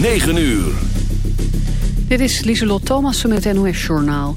9 uur. Dit is Lieselot Thomassen met het NOS-journaal.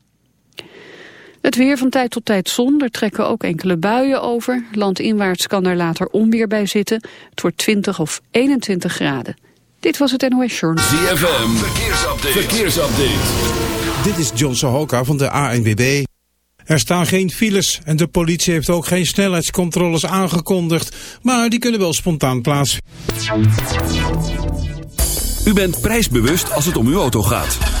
Het weer van tijd tot tijd zon, er trekken ook enkele buien over. Landinwaarts kan er later onweer bij zitten. Het wordt 20 of 21 graden. Dit was het NOS Journal. ZFM, verkeersupdate. verkeersupdate. Dit is John Sohoka van de ANWB. Er staan geen files en de politie heeft ook geen snelheidscontroles aangekondigd. Maar die kunnen wel spontaan plaatsvinden. U bent prijsbewust als het om uw auto gaat.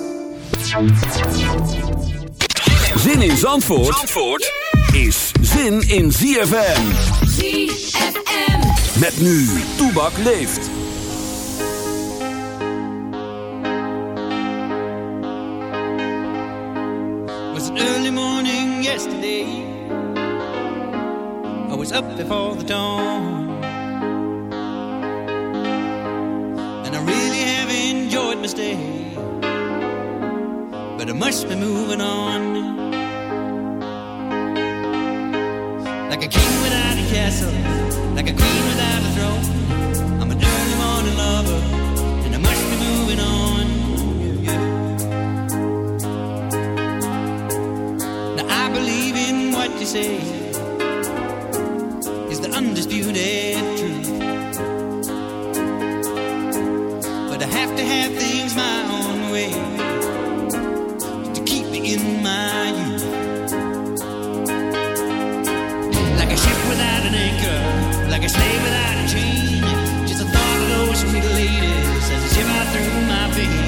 Zin in Zandvoort, Zandvoort is zin in ZFM. ZFM. Met nu, Toebak leeft. was an early morning yesterday. I was up before the dawn. And I really have enjoyed my stay. But I must be moving on. Like a king without a castle, like a queen without a throne. I'm an early morning lover, and I must be moving on. Yeah. Now I believe in what you say is the undisputed truth. But I have to have through my veins.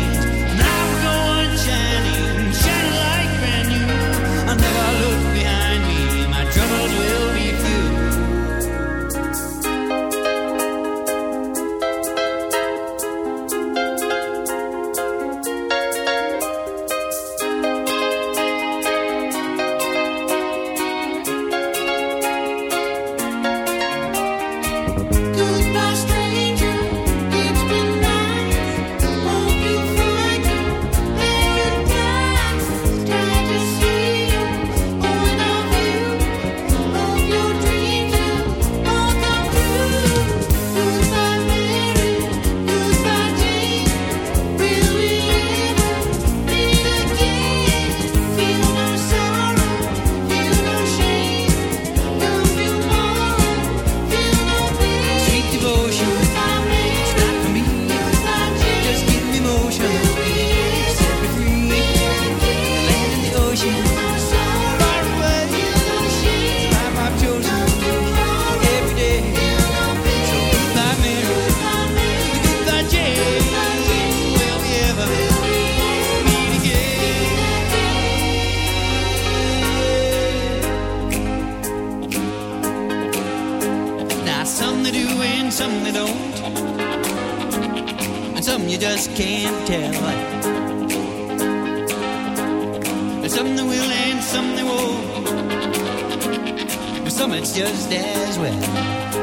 Can't tell. And some they will and some they won't. But some it's just as well.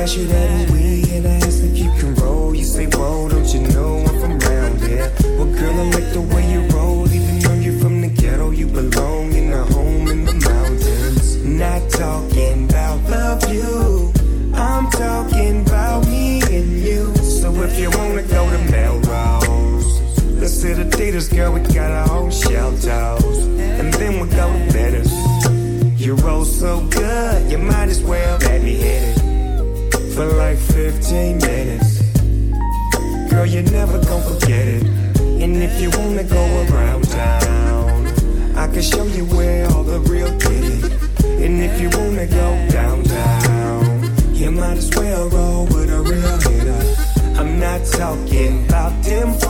cash you that is gon' forget it. And if you wanna go around town, I can show you where all the real get it. And if you wanna go downtown, you might as well roll with a real hitter. I'm not talking about them.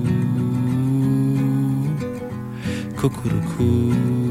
cuckoo.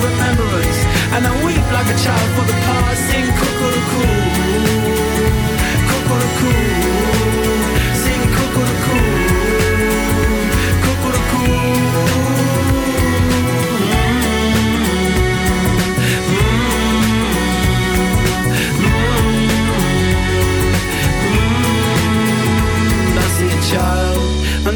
remembrance. And I weep like a child for the past. Sing cuckoo-cuckoo,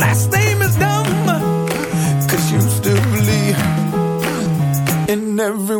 last name is dumb. Cause you still believe in everyone.